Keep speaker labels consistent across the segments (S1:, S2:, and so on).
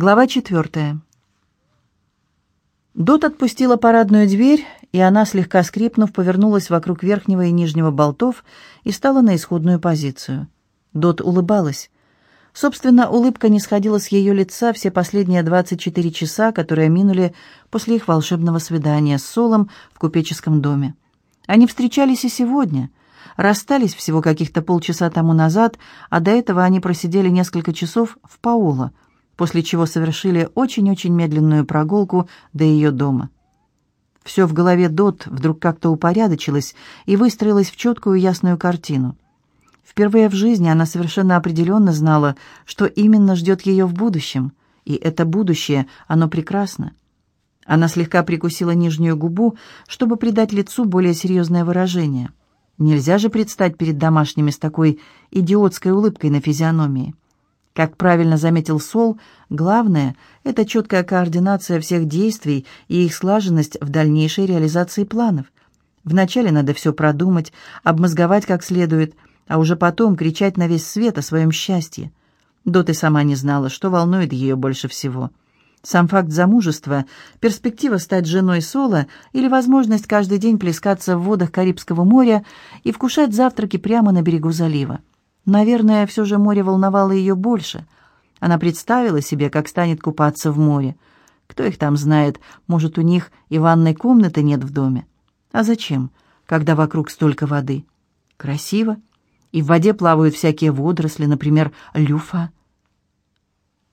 S1: Глава четвертая. Дот отпустила парадную дверь, и она, слегка скрипнув, повернулась вокруг верхнего и нижнего болтов и стала на исходную позицию. Дот улыбалась. Собственно, улыбка не сходила с ее лица все последние 24 часа, которые минули после их волшебного свидания с Солом в купеческом доме. Они встречались и сегодня. Расстались всего каких-то полчаса тому назад, а до этого они просидели несколько часов в Паоло, после чего совершили очень-очень медленную прогулку до ее дома. Все в голове Дот вдруг как-то упорядочилось и выстроилось в четкую ясную картину. Впервые в жизни она совершенно определенно знала, что именно ждет ее в будущем, и это будущее, оно прекрасно. Она слегка прикусила нижнюю губу, чтобы придать лицу более серьезное выражение. Нельзя же предстать перед домашними с такой идиотской улыбкой на физиономии. Как правильно заметил Сол, главное – это четкая координация всех действий и их слаженность в дальнейшей реализации планов. Вначале надо все продумать, обмозговать как следует, а уже потом кричать на весь свет о своем счастье. Дот и сама не знала, что волнует ее больше всего. Сам факт замужества, перспектива стать женой Сола или возможность каждый день плескаться в водах Карибского моря и вкушать завтраки прямо на берегу залива. Наверное, все же море волновало ее больше. Она представила себе, как станет купаться в море. Кто их там знает, может, у них и ванной комнаты нет в доме. А зачем, когда вокруг столько воды? Красиво. И в воде плавают всякие водоросли, например, люфа.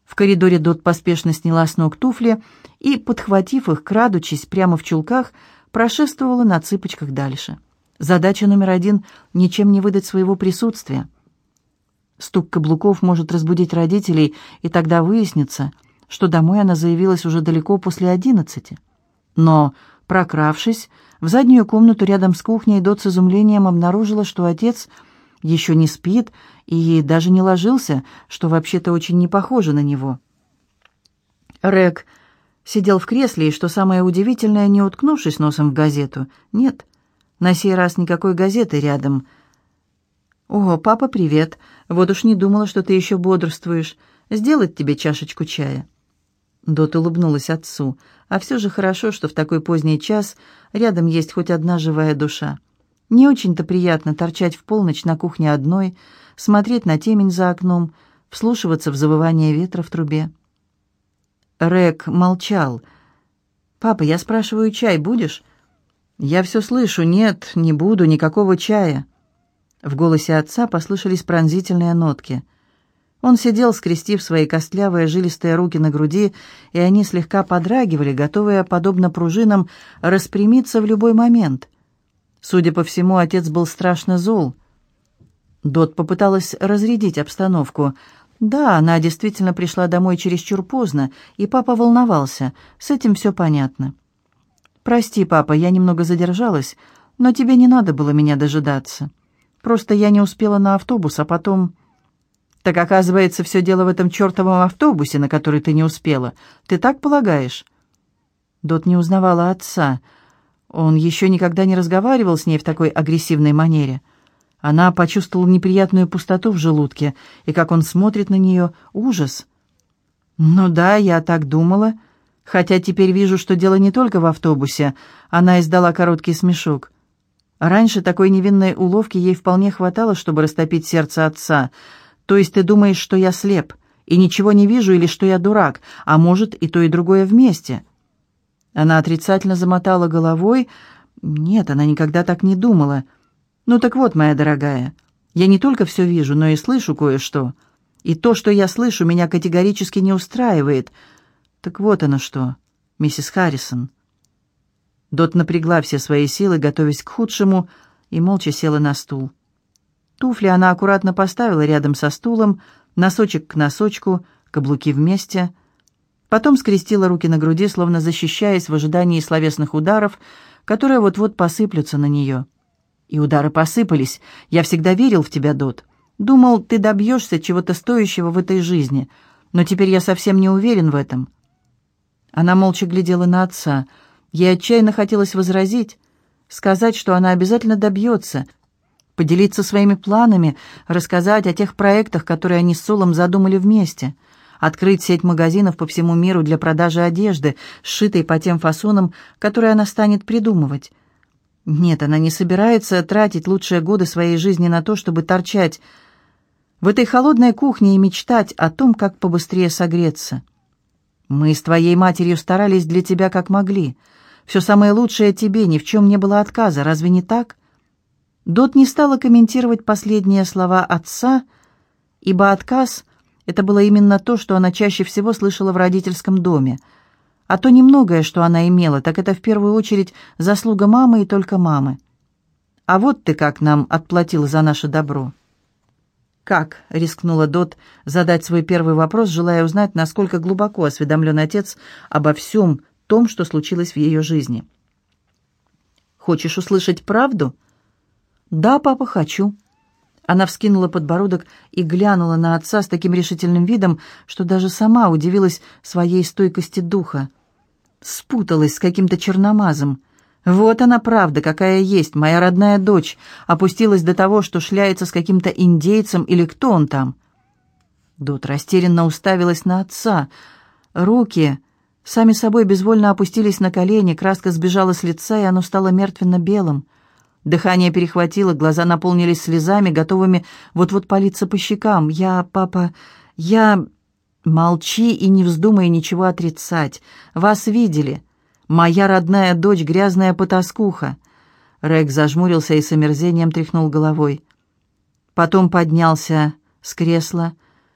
S1: В коридоре Дот поспешно сняла с ног туфли и, подхватив их, крадучись прямо в чулках, прошествовала на цыпочках дальше. Задача номер один — ничем не выдать своего присутствия. Стук каблуков может разбудить родителей, и тогда выяснится, что домой она заявилась уже далеко после одиннадцати. Но, прокравшись, в заднюю комнату рядом с кухней Дот с изумлением обнаружила, что отец еще не спит и даже не ложился, что вообще-то очень не похоже на него. Рэг сидел в кресле, и, что самое удивительное, не уткнувшись носом в газету. Нет, на сей раз никакой газеты рядом — «О, папа, привет! Вот уж не думала, что ты еще бодрствуешь. Сделать тебе чашечку чая?» Дот улыбнулась отцу. «А все же хорошо, что в такой поздний час рядом есть хоть одна живая душа. Не очень-то приятно торчать в полночь на кухне одной, смотреть на темень за окном, вслушиваться в завывание ветра в трубе». Рек молчал. «Папа, я спрашиваю, чай будешь?» «Я все слышу. Нет, не буду, никакого чая». В голосе отца послышались пронзительные нотки. Он сидел, скрестив свои костлявые жилистые руки на груди, и они слегка подрагивали, готовые, подобно пружинам, распрямиться в любой момент. Судя по всему, отец был страшно зол. Дот попыталась разрядить обстановку. Да, она действительно пришла домой чересчур поздно, и папа волновался. С этим все понятно. «Прости, папа, я немного задержалась, но тебе не надо было меня дожидаться». Просто я не успела на автобус, а потом... Так оказывается, все дело в этом чертовом автобусе, на который ты не успела. Ты так полагаешь?» Дот не узнавала отца. Он еще никогда не разговаривал с ней в такой агрессивной манере. Она почувствовала неприятную пустоту в желудке, и как он смотрит на нее, ужас. «Ну да, я так думала. Хотя теперь вижу, что дело не только в автобусе». Она издала короткий смешок. Раньше такой невинной уловки ей вполне хватало, чтобы растопить сердце отца. То есть ты думаешь, что я слеп и ничего не вижу, или что я дурак, а может и то, и другое вместе?» Она отрицательно замотала головой. Нет, она никогда так не думала. «Ну так вот, моя дорогая, я не только все вижу, но и слышу кое-что. И то, что я слышу, меня категорически не устраивает. Так вот оно что, миссис Харрисон». Дот напрягла все свои силы, готовясь к худшему, и молча села на стул. Туфли она аккуратно поставила рядом со стулом, носочек к носочку, каблуки вместе. Потом скрестила руки на груди, словно защищаясь в ожидании словесных ударов, которые вот-вот посыплются на нее. И удары посыпались. Я всегда верил в тебя, Дот. Думал, ты добьешься чего-то стоящего в этой жизни, но теперь я совсем не уверен в этом. Она молча глядела на отца — Ей отчаянно хотелось возразить, сказать, что она обязательно добьется, поделиться своими планами, рассказать о тех проектах, которые они с Солом задумали вместе, открыть сеть магазинов по всему миру для продажи одежды, сшитой по тем фасонам, которые она станет придумывать. Нет, она не собирается тратить лучшие годы своей жизни на то, чтобы торчать в этой холодной кухне и мечтать о том, как побыстрее согреться. Мы с твоей матерью старались для тебя как могли. Все самое лучшее тебе, ни в чем не было отказа, разве не так?» Дот не стала комментировать последние слова отца, ибо отказ — это было именно то, что она чаще всего слышала в родительском доме. А то немногое, что она имела, так это в первую очередь заслуга мамы и только мамы. «А вот ты как нам отплатил за наше добро». «Как?» — рискнула Дот задать свой первый вопрос, желая узнать, насколько глубоко осведомлен отец обо всем том, что случилось в ее жизни. «Хочешь услышать правду?» «Да, папа, хочу». Она вскинула подбородок и глянула на отца с таким решительным видом, что даже сама удивилась своей стойкости духа. Спуталась с каким-то черномазом. Вот она правда, какая есть, моя родная дочь, опустилась до того, что шляется с каким-то индейцем или кто он там. Дот растерянно уставилась на отца. Руки сами собой безвольно опустились на колени, краска сбежала с лица, и оно стало мертвенно-белым. Дыхание перехватило, глаза наполнились слезами, готовыми вот-вот палиться по щекам. «Я, папа, я...» «Молчи и не вздумай ничего отрицать. Вас видели. Моя родная дочь — грязная потаскуха». Рэг зажмурился и с омерзением тряхнул головой. Потом поднялся с кресла,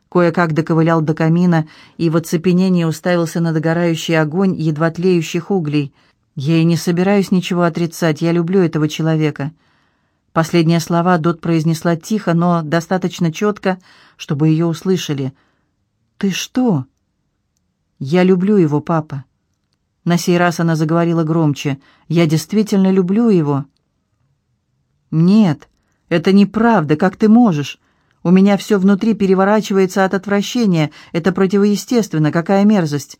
S1: кое-как доковылял до камина и в оцепенении уставился на догорающий огонь едва тлеющих углей — я и не собираюсь ничего отрицать, я люблю этого человека. Последние слова Дот произнесла тихо, но достаточно четко, чтобы ее услышали. «Ты что?» «Я люблю его, папа». На сей раз она заговорила громче. «Я действительно люблю его». «Нет, это неправда, как ты можешь? У меня все внутри переворачивается от отвращения. Это противоестественно, какая мерзость».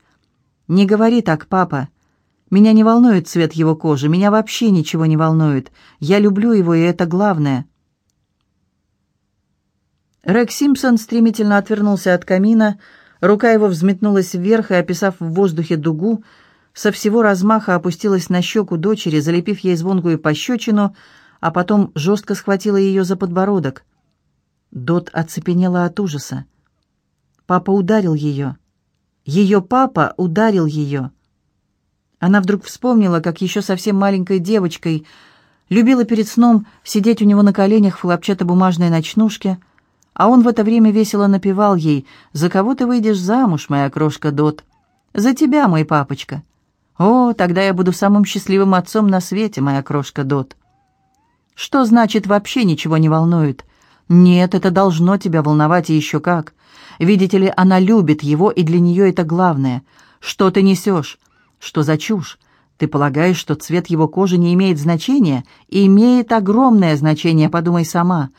S1: «Не говори так, папа. Меня не волнует цвет его кожи, меня вообще ничего не волнует. Я люблю его, и это главное». Рэг Симпсон стремительно отвернулся от камина, рука его взметнулась вверх и, описав в воздухе дугу, со всего размаха опустилась на щеку дочери, залепив ей звонкую пощечину, а потом жестко схватила ее за подбородок. Дот оцепенела от ужаса. Папа ударил ее. Ее папа ударил ее. Она вдруг вспомнила, как еще совсем маленькой девочкой любила перед сном сидеть у него на коленях в хлопчатобумажной ночнушке, а он в это время весело напевал ей «За кого ты выйдешь замуж, моя крошка Дот?» «За тебя, мой папочка». «О, тогда я буду самым счастливым отцом на свете, моя крошка Дот». «Что значит вообще ничего не волнует?» «Нет, это должно тебя волновать и еще как. Видите ли, она любит его, и для нее это главное. Что ты несешь? Что за чушь? Ты полагаешь, что цвет его кожи не имеет значения? Имеет огромное значение, подумай сама.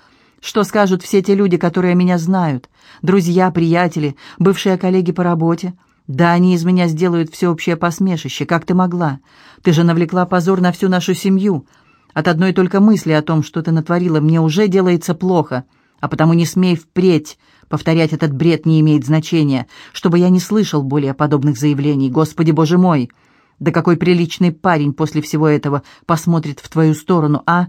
S1: Что скажут все те люди, которые меня знают? Друзья, приятели, бывшие коллеги по работе? Да, они из меня сделают всеобщее посмешище. Как ты могла? Ты же навлекла позор на всю нашу семью. От одной только мысли о том, что ты натворила, мне уже делается плохо. А потому не смей впредь Повторять этот бред не имеет значения, чтобы я не слышал более подобных заявлений. Господи, боже мой! Да какой приличный парень после всего этого посмотрит в твою сторону, а?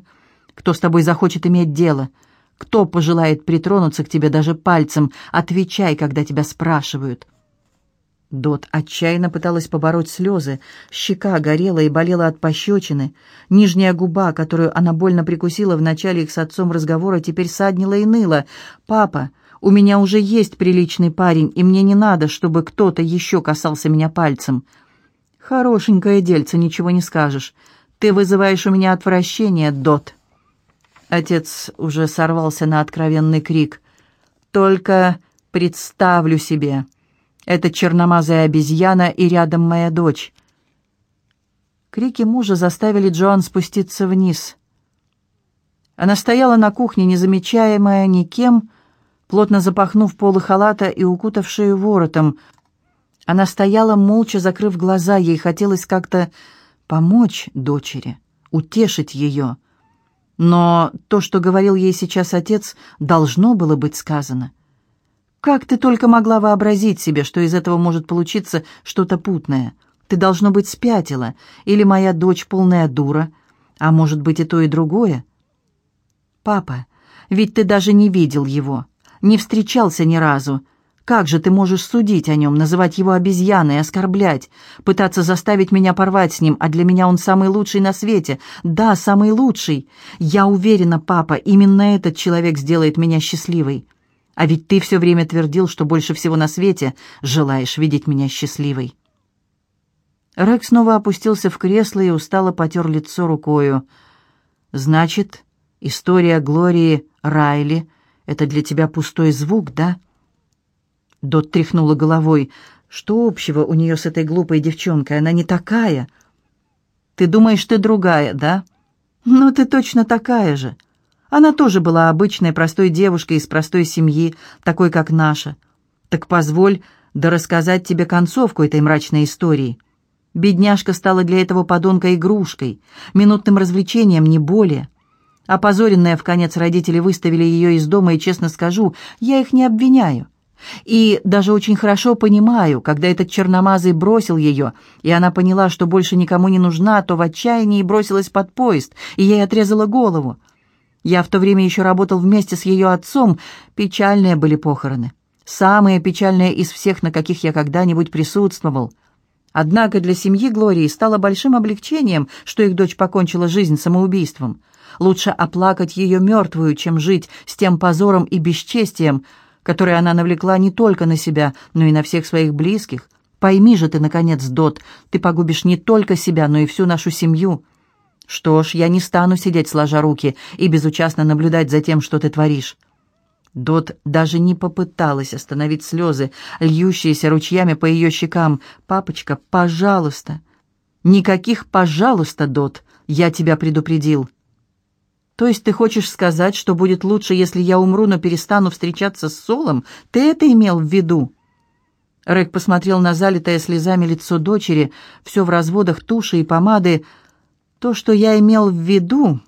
S1: Кто с тобой захочет иметь дело? Кто пожелает притронуться к тебе даже пальцем? Отвечай, когда тебя спрашивают». Дот отчаянно пыталась побороть слезы, щека горела и болела от пощечины. Нижняя губа, которую она больно прикусила в начале их с отцом разговора, теперь саднила и ныла. «Папа, у меня уже есть приличный парень, и мне не надо, чтобы кто-то еще касался меня пальцем. Хорошенькое дельце, ничего не скажешь. Ты вызываешь у меня отвращение, Дот. Отец уже сорвался на откровенный крик. Только представлю себе. Это черномазая обезьяна и рядом моя дочь. Крики мужа заставили Джоан спуститься вниз. Она стояла на кухне, незамечаемая никем, плотно запахнув полы халата и укутав шею воротом. Она стояла, молча закрыв глаза, ей хотелось как-то помочь дочери, утешить ее. Но то, что говорил ей сейчас отец, должно было быть сказано. Как ты только могла вообразить себе, что из этого может получиться что-то путное? Ты, должно быть, спятила, или моя дочь полная дура, а может быть и то, и другое. Папа, ведь ты даже не видел его, не встречался ни разу. Как же ты можешь судить о нем, называть его обезьяной, оскорблять, пытаться заставить меня порвать с ним, а для меня он самый лучший на свете? Да, самый лучший. Я уверена, папа, именно этот человек сделает меня счастливой. А ведь ты все время твердил, что больше всего на свете желаешь видеть меня счастливой. Рек снова опустился в кресло и устало потер лицо рукою. «Значит, история Глории Райли — это для тебя пустой звук, да?» Дот тряхнула головой. «Что общего у нее с этой глупой девчонкой? Она не такая!» «Ты думаешь, ты другая, да?» «Ну, ты точно такая же!» Она тоже была обычной простой девушкой из простой семьи, такой, как наша. Так позволь да рассказать тебе концовку этой мрачной истории. Бедняжка стала для этого подонка игрушкой, минутным развлечением, не более. Опозоренная в конец родители выставили ее из дома, и, честно скажу, я их не обвиняю. И даже очень хорошо понимаю, когда этот черномазый бросил ее, и она поняла, что больше никому не нужна, то в отчаянии бросилась под поезд, и ей отрезала голову. Я в то время еще работал вместе с ее отцом. Печальные были похороны. Самые печальные из всех, на каких я когда-нибудь присутствовал. Однако для семьи Глории стало большим облегчением, что их дочь покончила жизнь самоубийством. Лучше оплакать ее мертвую, чем жить с тем позором и бесчестием, которое она навлекла не только на себя, но и на всех своих близких. Пойми же ты, наконец, Дот, ты погубишь не только себя, но и всю нашу семью. Что ж, я не стану сидеть сложа руки и безучастно наблюдать за тем, что ты творишь. Дот даже не попыталась остановить слезы, льющиеся ручьями по ее щекам. «Папочка, пожалуйста!» «Никаких «пожалуйста», Дот, я тебя предупредил». «То есть ты хочешь сказать, что будет лучше, если я умру, но перестану встречаться с Солом? Ты это имел в виду?» Рэк посмотрел на залитое слезами лицо дочери, все в разводах туши и помады, то, что я имел в виду...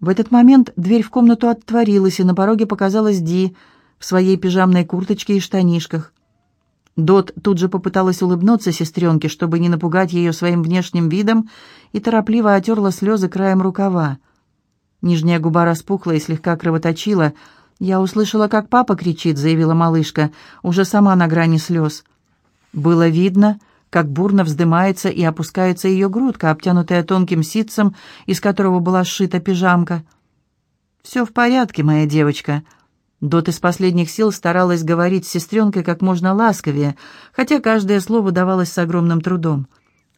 S1: В этот момент дверь в комнату отворилась, и на пороге показалась Ди в своей пижамной курточке и штанишках. Дот тут же попыталась улыбнуться сестренке, чтобы не напугать ее своим внешним видом, и торопливо отерла слезы краем рукава. Нижняя губа распухла и слегка кровоточила. «Я услышала, как папа кричит», — заявила малышка, уже сама на грани слез. Было видно, как бурно вздымается и опускается ее грудка, обтянутая тонким ситцем, из которого была сшита пижамка. «Все в порядке, моя девочка». Дот из последних сил старалась говорить с сестренкой как можно ласковее, хотя каждое слово давалось с огромным трудом.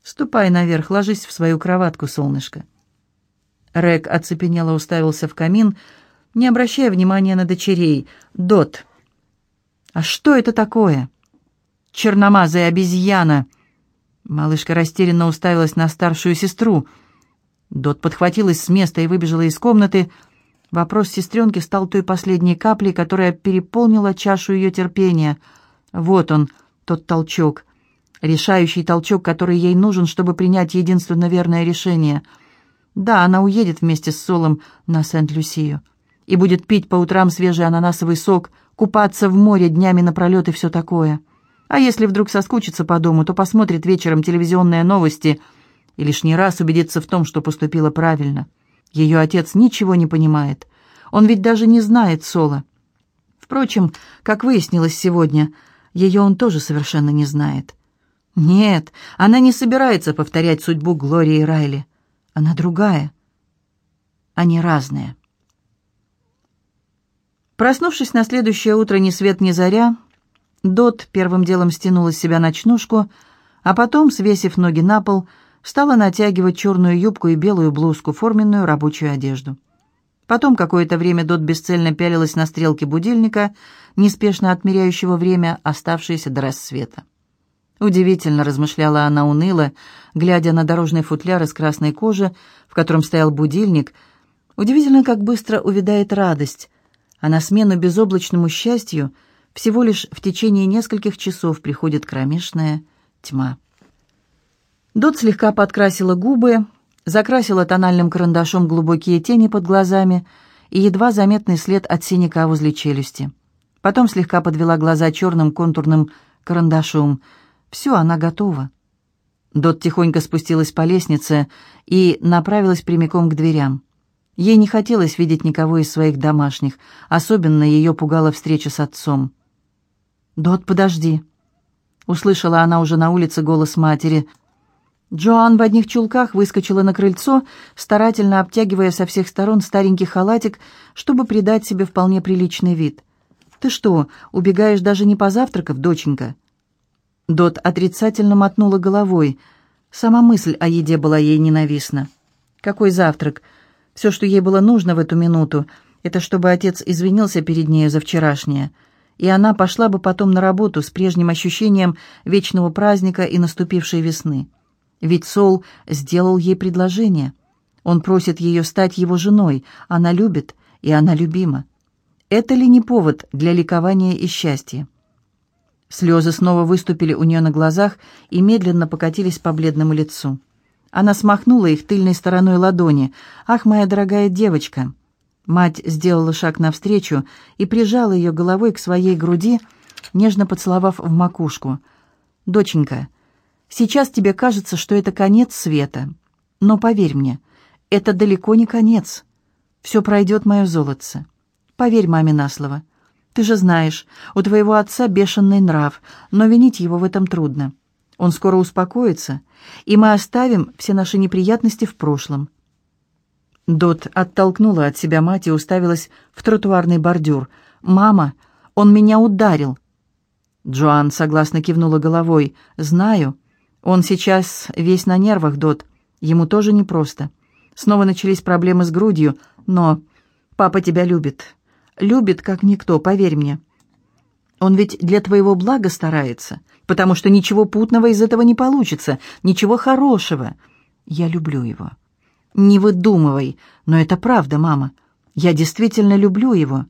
S1: «Ступай наверх, ложись в свою кроватку, солнышко». Рэг оцепенело уставился в камин, не обращая внимания на дочерей. «Дот, а что это такое?» «Черномазая обезьяна!» Малышка растерянно уставилась на старшую сестру. Дот подхватилась с места и выбежала из комнаты. Вопрос сестренки стал той последней каплей, которая переполнила чашу ее терпения. Вот он, тот толчок. Решающий толчок, который ей нужен, чтобы принять единственно верное решение. Да, она уедет вместе с Солом на Сент-Люсию и будет пить по утрам свежий ананасовый сок, купаться в море днями напролет и все такое. А если вдруг соскучится по дому, то посмотрит вечером телевизионные новости и лишний раз убедится в том, что поступила правильно. Ее отец ничего не понимает. Он ведь даже не знает Соло. Впрочем, как выяснилось сегодня, ее он тоже совершенно не знает. Нет, она не собирается повторять судьбу Глории Райли. Она другая. Они разные. Проснувшись на следующее утро ни свет ни заря, Дот первым делом стянула с себя ночнушку, а потом, свесив ноги на пол, стала натягивать черную юбку и белую блузку, форменную рабочую одежду. Потом какое-то время Дот бесцельно пялилась на стрелки будильника, неспешно отмеряющего время, оставшееся до рассвета. Удивительно, размышляла она уныло, глядя на дорожный футляр из красной кожи, в котором стоял будильник. Удивительно, как быстро увядает радость, а на смену безоблачному счастью — всего лишь в течение нескольких часов приходит кромешная тьма. Дот слегка подкрасила губы, закрасила тональным карандашом глубокие тени под глазами и едва заметный след от синяка возле челюсти. Потом слегка подвела глаза черным контурным карандашом. Все, она готова. Дот тихонько спустилась по лестнице и направилась прямиком к дверям. Ей не хотелось видеть никого из своих домашних, особенно ее пугала встреча с отцом. «Дот, подожди!» Услышала она уже на улице голос матери. Джоан в одних чулках выскочила на крыльцо, старательно обтягивая со всех сторон старенький халатик, чтобы придать себе вполне приличный вид. «Ты что, убегаешь даже не позавтракав, доченька?» Дот отрицательно мотнула головой. Сама мысль о еде была ей ненавистна. Какой завтрак? Все, что ей было нужно в эту минуту, это чтобы отец извинился перед нею за вчерашнее, и она пошла бы потом на работу с прежним ощущением вечного праздника и наступившей весны. Ведь Сол сделал ей предложение. Он просит ее стать его женой, она любит, и она любима. Это ли не повод для ликования и счастья? Слезы снова выступили у нее на глазах и медленно покатились по бледному лицу. Она смахнула их тыльной стороной ладони. «Ах, моя дорогая девочка!» Мать сделала шаг навстречу и прижала ее головой к своей груди, нежно поцеловав в макушку. «Доченька, сейчас тебе кажется, что это конец света. Но поверь мне, это далеко не конец. Все пройдет, мое золотце. Поверь маме на слово. Ты же знаешь, у твоего отца бешеный нрав, но винить его в этом трудно. Он скоро успокоится, и мы оставим все наши неприятности в прошлом». Дот оттолкнула от себя мать и уставилась в тротуарный бордюр. «Мама, он меня ударил!» Джоан согласно кивнула головой. «Знаю. Он сейчас весь на нервах, Дот. Ему тоже непросто. Снова начались проблемы с грудью, но папа тебя любит любит, как никто, поверь мне. Он ведь для твоего блага старается, потому что ничего путного из этого не получится, ничего хорошего. Я люблю его. Не выдумывай, но это правда, мама. Я действительно люблю его.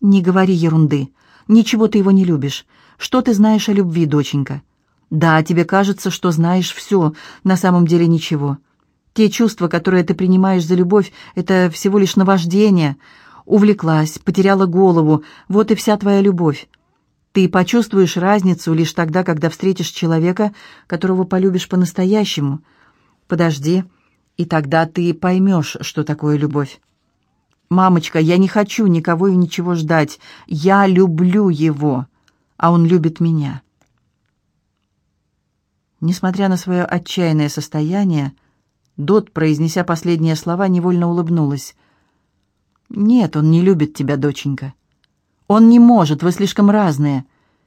S1: Не говори ерунды. Ничего ты его не любишь. Что ты знаешь о любви, доченька? Да, тебе кажется, что знаешь все, на самом деле ничего. Те чувства, которые ты принимаешь за любовь, это всего лишь наваждение, увлеклась, потеряла голову, вот и вся твоя любовь. Ты почувствуешь разницу лишь тогда, когда встретишь человека, которого полюбишь по-настоящему. Подожди, и тогда ты поймешь, что такое любовь. «Мамочка, я не хочу никого и ничего ждать. Я люблю его, а он любит меня». Несмотря на свое отчаянное состояние, Дот, произнеся последние слова, невольно улыбнулась. «Нет, он не любит тебя, доченька. Он не может, вы слишком разные.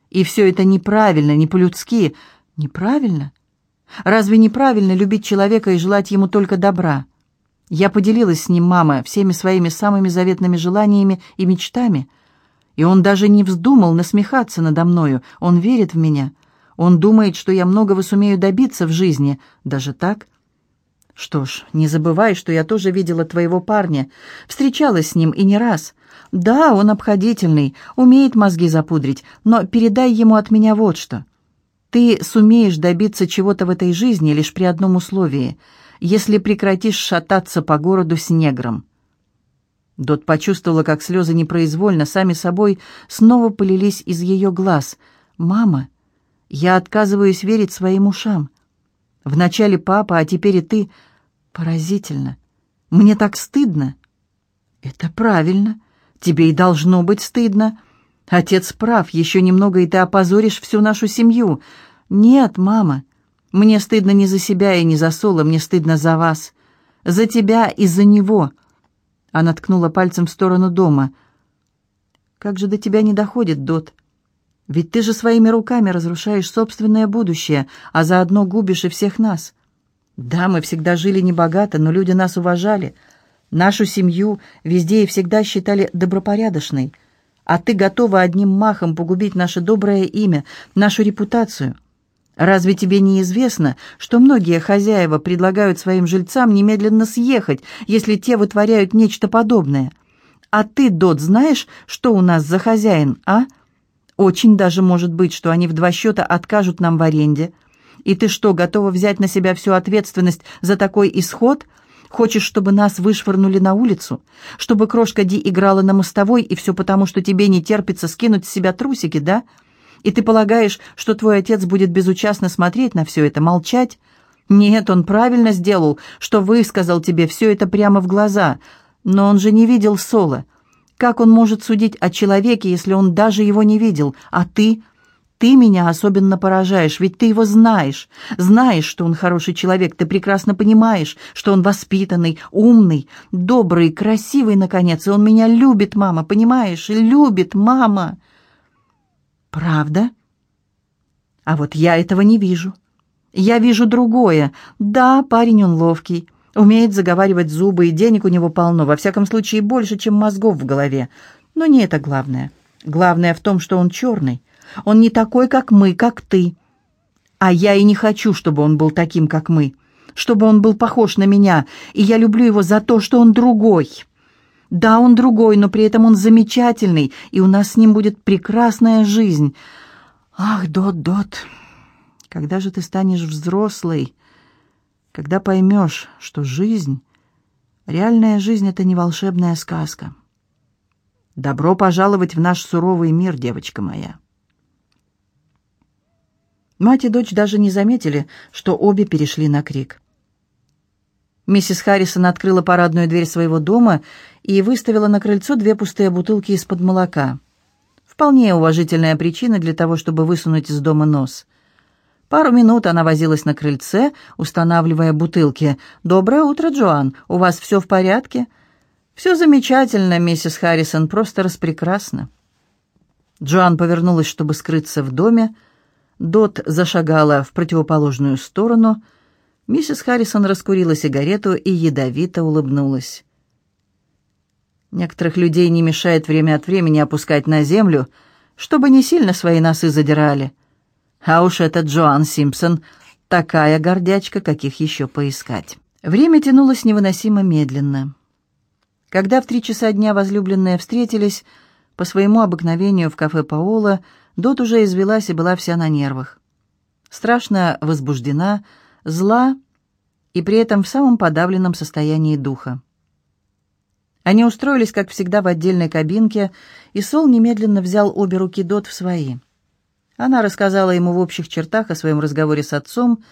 S1: И все это неправильно, не по-людски. Неправильно? Разве неправильно любить человека и желать ему только добра? Я поделилась с ним, мама, всеми своими самыми заветными желаниями и мечтами. И он даже не вздумал насмехаться надо мною. Он верит в меня. Он думает, что я многого сумею добиться в жизни. Даже так?» «Что ж, не забывай, что я тоже видела твоего парня, встречалась с ним и не раз. Да, он обходительный, умеет мозги запудрить, но передай ему от меня вот что. Ты сумеешь добиться чего-то в этой жизни лишь при одном условии, если прекратишь шататься по городу с негром». Дот почувствовала, как слезы непроизвольно, сами собой, снова полились из ее глаз. «Мама, я отказываюсь верить своим ушам. Вначале папа, а теперь и ты. Поразительно. Мне так стыдно. Это правильно. Тебе и должно быть стыдно. Отец прав, еще немного, и ты опозоришь всю нашу семью. Нет, мама, мне стыдно не за себя и не за Соло, мне стыдно за вас. За тебя и за него. Она ткнула пальцем в сторону дома. Как же до тебя не доходит, Дот? Ведь ты же своими руками разрушаешь собственное будущее, а заодно губишь и всех нас. Да, мы всегда жили небогато, но люди нас уважали. Нашу семью везде и всегда считали добропорядочной. А ты готова одним махом погубить наше доброе имя, нашу репутацию. Разве тебе не известно, что многие хозяева предлагают своим жильцам немедленно съехать, если те вытворяют нечто подобное? А ты, Дот, знаешь, что у нас за хозяин, а?» Очень даже может быть, что они в два счета откажут нам в аренде. И ты что, готова взять на себя всю ответственность за такой исход? Хочешь, чтобы нас вышвырнули на улицу? Чтобы крошка Ди играла на мостовой, и все потому, что тебе не терпится скинуть с себя трусики, да? И ты полагаешь, что твой отец будет безучастно смотреть на все это, молчать? Нет, он правильно сделал, что высказал тебе все это прямо в глаза. Но он же не видел Соло. Как он может судить о человеке, если он даже его не видел? А ты? Ты меня особенно поражаешь, ведь ты его знаешь. Знаешь, что он хороший человек, ты прекрасно понимаешь, что он воспитанный, умный, добрый, красивый, наконец, и он меня любит, мама, понимаешь? Любит, мама. Правда? А вот я этого не вижу. Я вижу другое. Да, парень он ловкий, умеет заговаривать зубы, и денег у него полно, во всяком случае больше, чем мозгов в голове. Но не это главное. Главное в том, что он черный. Он не такой, как мы, как ты. А я и не хочу, чтобы он был таким, как мы. Чтобы он был похож на меня, и я люблю его за то, что он другой. Да, он другой, но при этом он замечательный, и у нас с ним будет прекрасная жизнь. Ах, Дот, Дот, когда же ты станешь взрослой? Когда поймешь, что жизнь, реальная жизнь — это не волшебная сказка. Добро пожаловать в наш суровый мир, девочка моя. Мать и дочь даже не заметили, что обе перешли на крик. Миссис Харрисон открыла парадную дверь своего дома и выставила на крыльцо две пустые бутылки из-под молока. Вполне уважительная причина для того, чтобы высунуть из дома нос. Пару минут она возилась на крыльце, устанавливая бутылки. «Доброе утро, Джоан. У вас все в порядке?» «Все замечательно, миссис Харрисон, просто распрекрасно». Джоан повернулась, чтобы скрыться в доме, Дот зашагала в противоположную сторону. Миссис Харрисон раскурила сигарету и ядовито улыбнулась. Некоторых людей не мешает время от времени опускать на землю, чтобы не сильно свои носы задирали. А уж это Джоан Симпсон, такая гордячка, каких еще поискать. Время тянулось невыносимо медленно. Когда в три часа дня возлюбленные встретились, по своему обыкновению в кафе Паола, Дот уже извелась и была вся на нервах. Страшно возбуждена, зла и при этом в самом подавленном состоянии духа. Они устроились, как всегда, в отдельной кабинке, и Сол немедленно взял обе руки Дот в свои. Она рассказала ему в общих чертах о своем разговоре с отцом,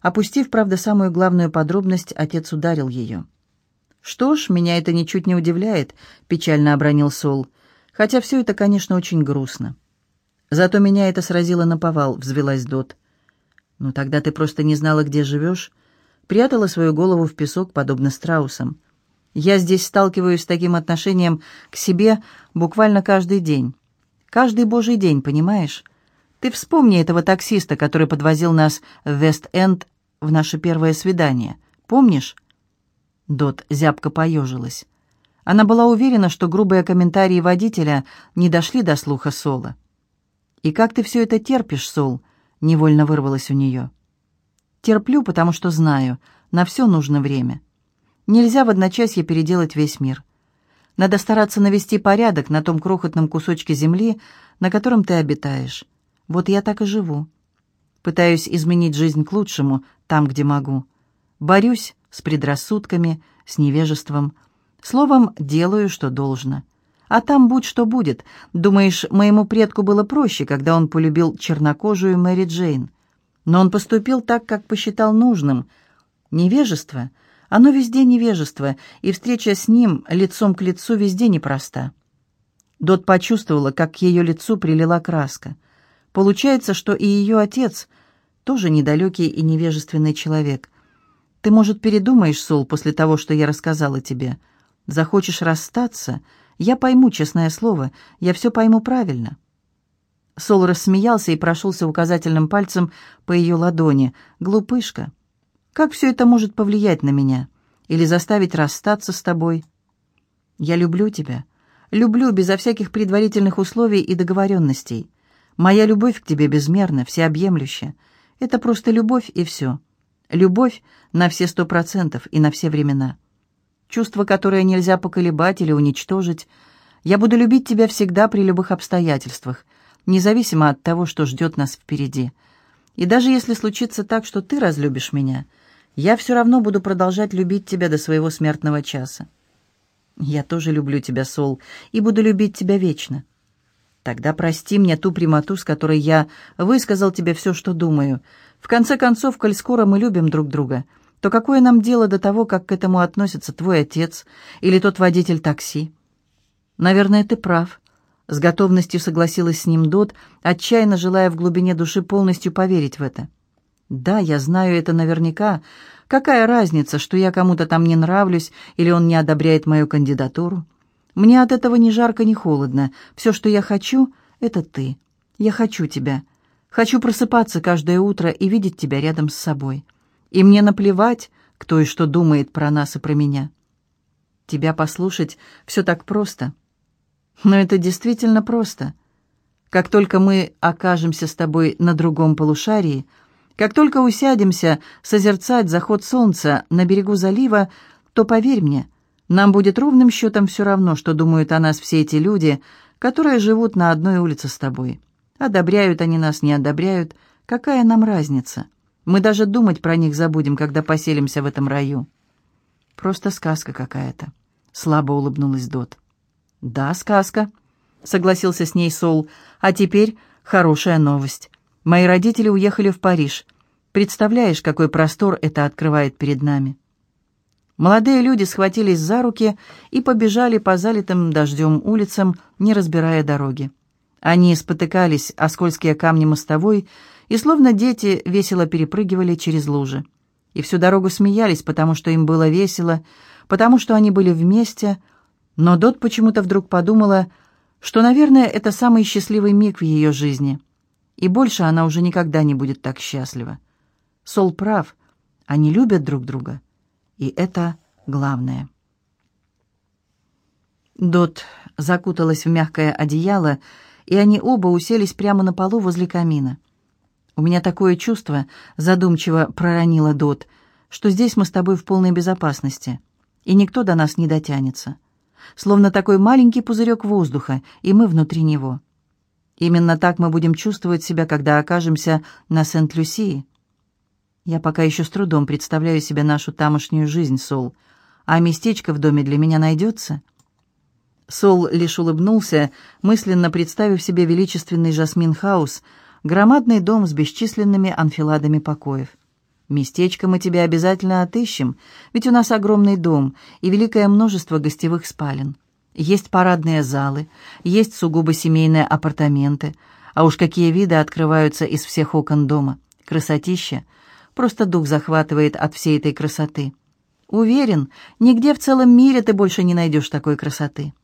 S1: опустив, правда, самую главную подробность, отец ударил ее. «Что ж, меня это ничуть не удивляет», — печально обронил Сол, «хотя все это, конечно, очень грустно». Зато меня это сразило на повал, взвелась Дот. Ну тогда ты просто не знала, где живешь. Прятала свою голову в песок, подобно страусам. Я здесь сталкиваюсь с таким отношением к себе буквально каждый день. Каждый божий день, понимаешь? Ты вспомни этого таксиста, который подвозил нас в Вест-Энд в наше первое свидание. Помнишь? Дот зябко поежилась. Она была уверена, что грубые комментарии водителя не дошли до слуха Сола. «И как ты все это терпишь, Сол?» — невольно вырвалось у нее. «Терплю, потому что знаю, на все нужно время. Нельзя в одночасье переделать весь мир. Надо стараться навести порядок на том крохотном кусочке земли, на котором ты обитаешь. Вот я так и живу. Пытаюсь изменить жизнь к лучшему там, где могу. Борюсь с предрассудками, с невежеством. Словом, делаю, что должно. А там будь что будет. Думаешь, моему предку было проще, когда он полюбил чернокожую Мэри Джейн? Но он поступил так, как посчитал нужным. Невежество? Оно везде невежество, и встреча с ним лицом к лицу везде непроста. Дот почувствовала, как к ее лицу прилила краска. Получается, что и ее отец тоже недалекий и невежественный человек. Ты, может, передумаешь, Сол, после того, что я рассказала тебе? Захочешь расстаться — я пойму, честное слово, я все пойму правильно». Сол рассмеялся и прошелся указательным пальцем по ее ладони. «Глупышка, как все это может повлиять на меня? Или заставить расстаться с тобой?» «Я люблю тебя. Люблю безо всяких предварительных условий и договоренностей. Моя любовь к тебе безмерна, всеобъемлюща. Это просто любовь и все. Любовь на все сто процентов и на все времена» чувство, которое нельзя поколебать или уничтожить. Я буду любить тебя всегда при любых обстоятельствах, независимо от того, что ждет нас впереди. И даже если случится так, что ты разлюбишь меня, Я все равно буду продолжать любить тебя до своего смертного часа. Я тоже люблю тебя, Сол, и буду любить тебя вечно. Тогда прости мне ту прямоту, с которой я высказал тебе все, что думаю. В конце концов, коль скоро мы любим друг друга, то какое нам дело до того, как к этому относится твой отец или тот водитель такси? Наверное, ты прав. С готовностью согласилась с ним Дот, отчаянно желая в глубине души полностью поверить в это. Да, я знаю это наверняка. Какая разница, что я кому-то там не нравлюсь или он не одобряет мою кандидатуру? Мне от этого ни жарко, ни холодно. Все, что я хочу, это ты. Я хочу тебя. Хочу просыпаться каждое утро и видеть тебя рядом с собой. И мне наплевать, кто и что думает про нас и про меня. Тебя послушать все так просто. Но это действительно просто. Как только мы окажемся с тобой на другом полушарии — как только усядемся созерцать заход солнца на берегу залива, то, поверь мне, нам будет ровным счетом все равно, что думают о нас все эти люди, которые живут на одной улице с тобой. Одобряют они нас, не одобряют. Какая нам разница? Мы даже думать про них забудем, когда поселимся в этом раю. Просто сказка какая-то. Слабо улыбнулась Дот. Да, сказка, согласился с ней Сол. А теперь хорошая новость. Мои родители уехали в Париж. Представляешь, какой простор это открывает перед нами?» Молодые люди схватились за руки и побежали по залитым дождем улицам, не разбирая дороги. Они спотыкались о скользкие камни мостовой и, словно дети, весело перепрыгивали через лужи. И всю дорогу смеялись, потому что им было весело, потому что они были вместе, но Дот почему-то вдруг подумала, что, наверное, это самый счастливый миг в ее жизни — и больше она уже никогда не будет так счастлива. Сол прав, они любят друг друга, и это главное. Дот закуталась в мягкое одеяло, и они оба уселись прямо на полу возле камина. «У меня такое чувство», — задумчиво проронила Дот, «что здесь мы с тобой в полной безопасности, и никто до нас не дотянется. Словно такой маленький пузырек воздуха, и мы внутри него». Именно так мы будем чувствовать себя, когда окажемся на Сент-Люсии. Я пока еще с трудом представляю себе нашу тамошнюю жизнь, Сол. А местечко в доме для меня найдется?» Сол лишь улыбнулся, мысленно представив себе величественный Жасмин-хаус, громадный дом с бесчисленными анфиладами покоев. «Местечко мы тебе обязательно отыщем, ведь у нас огромный дом и великое множество гостевых спален». Есть парадные залы, есть сугубо семейные апартаменты, а уж какие виды открываются из всех окон дома. Красотища. Просто дух захватывает от всей этой красоты. Уверен, нигде в целом мире ты больше не найдешь такой красоты.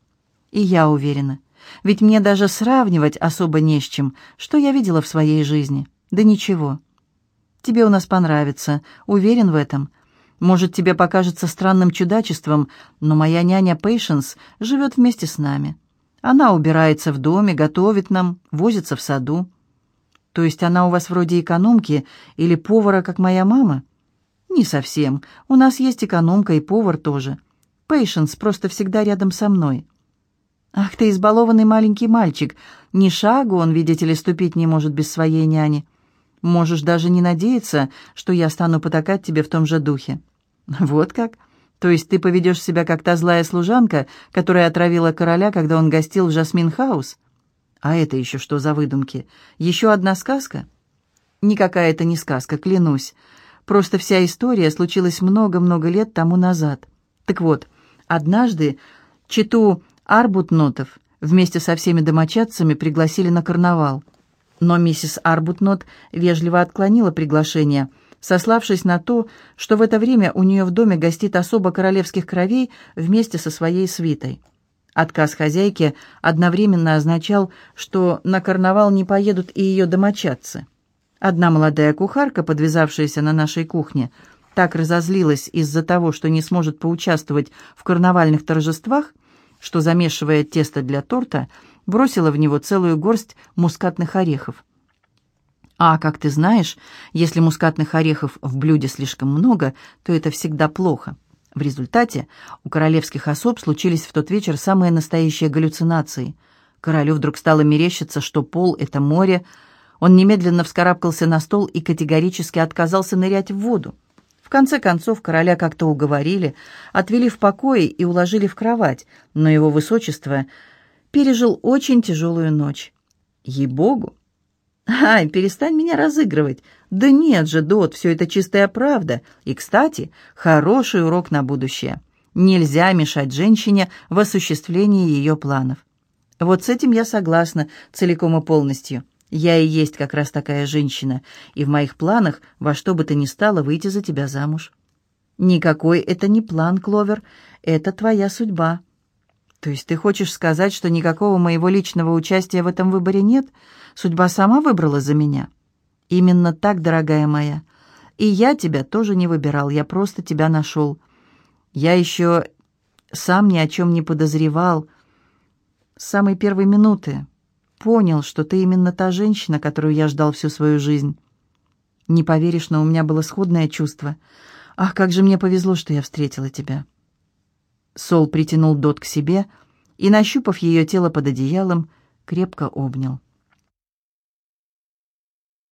S1: И я уверена. Ведь мне даже сравнивать особо не с чем, что я видела в своей жизни. Да ничего. Тебе у нас понравится, уверен в этом. Может, тебе покажется странным чудачеством, но моя няня Пейшенс живет вместе с нами. Она убирается в доме, готовит нам, возится в саду. То есть она у вас вроде экономки или повара, как моя мама? Не совсем. У нас есть экономка и повар тоже. Пейшенс просто всегда рядом со мной. Ах ты избалованный маленький мальчик. Ни шагу он, видите ли, ступить не может без своей няни. Можешь даже не надеяться, что я стану потакать тебе в том же духе». «Вот как? То есть ты поведешь себя как та злая служанка, которая отравила короля, когда он гостил в Жасмин-хаус? А это еще что за выдумки? Еще одна сказка?» «Никакая это не сказка, клянусь. Просто вся история случилась много-много лет тому назад. Так вот, однажды читу Арбутнотов вместе со всеми домочадцами пригласили на карнавал – но миссис Арбутнот вежливо отклонила приглашение, сославшись на то, что в это время у нее в доме гостит особо королевских кровей вместе со своей свитой. Отказ хозяйки одновременно означал, что на карнавал не поедут и ее домочадцы. Одна молодая кухарка, подвязавшаяся на нашей кухне, так разозлилась из-за того, что не сможет поучаствовать в карнавальных торжествах, что, замешивая тесто для торта, бросила в него целую горсть мускатных орехов. А, как ты знаешь, если мускатных орехов в блюде слишком много, то это всегда плохо. В результате у королевских особ случились в тот вечер самые настоящие галлюцинации. Королю вдруг стало мерещиться, что пол — это море. Он немедленно вскарабкался на стол и категорически отказался нырять в воду. В конце концов, короля как-то уговорили, отвели в покое и уложили в кровать, но его высочество пережил очень тяжелую ночь. Ей-богу! «Ай, перестань меня разыгрывать!» «Да нет же, Дот, все это чистая правда. И, кстати, хороший урок на будущее. Нельзя мешать женщине в осуществлении ее планов». Вот с этим я согласна целиком и полностью. Я и есть как раз такая женщина, и в моих планах во что бы то ни стало выйти за тебя замуж. Никакой это не план, Кловер, это твоя судьба. То есть ты хочешь сказать, что никакого моего личного участия в этом выборе нет? Судьба сама выбрала за меня? Именно так, дорогая моя. И я тебя тоже не выбирал, я просто тебя нашел. Я еще сам ни о чем не подозревал. С самой первой минуты понял, что ты именно та женщина, которую я ждал всю свою жизнь. Не поверишь, но у меня было сходное чувство. Ах, как же мне повезло, что я встретила тебя. Сол притянул Дот к себе и, нащупав ее тело под одеялом, крепко обнял.